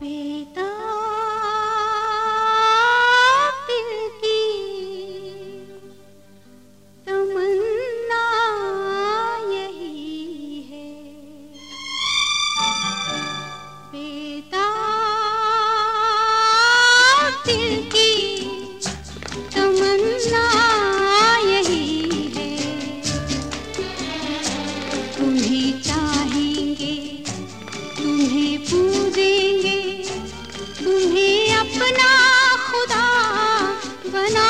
be अपना खुदा बना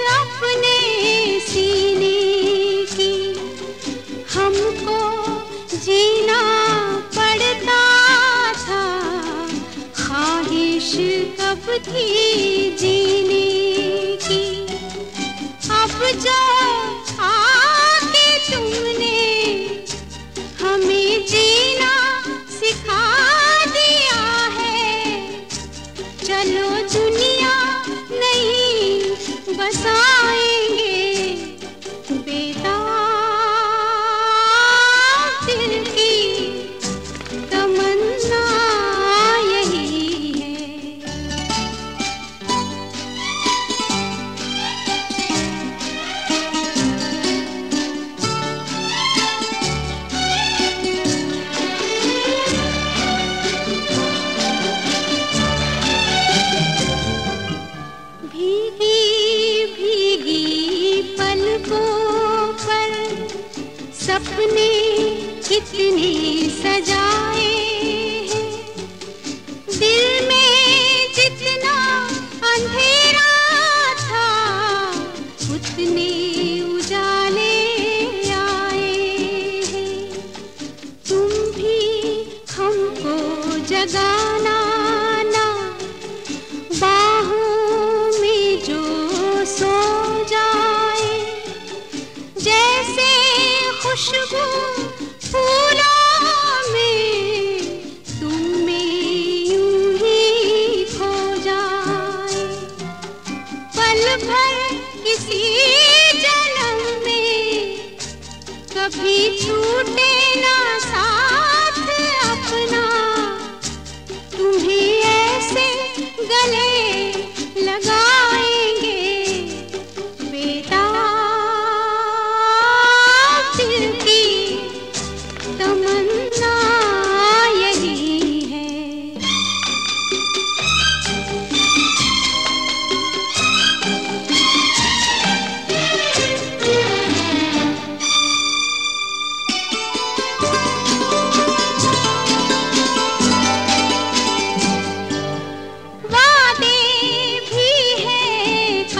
जीने की। अब जो आके तुमने हमें जीना सिखा कितने सजाए दिल में जितना अंधेरा था, उतने उजाले आए तुम भी हमको जगाना ना, बाहों में जो सो जाए। जैसे खुशबू कभी छूटे ना साथ अपना। तुम्हें ऐसे गले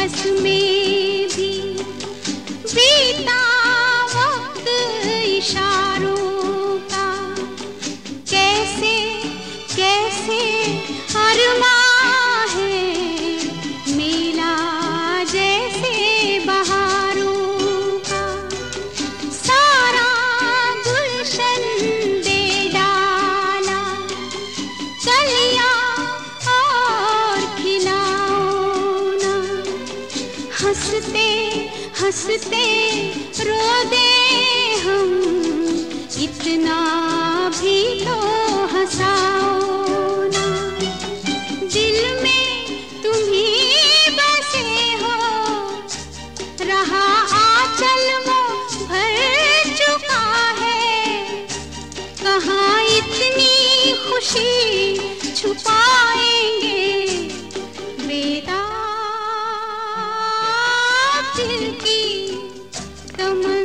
है कसमें भी बीता वक्त इशारों हँसते, रोते हम। इतना भी तो हंसाओ ना। दिल में तुम्ही बसे हो। रहा आचल वो भर चुका है। कहाँ इतनी खुशी छुपाएँगे? तम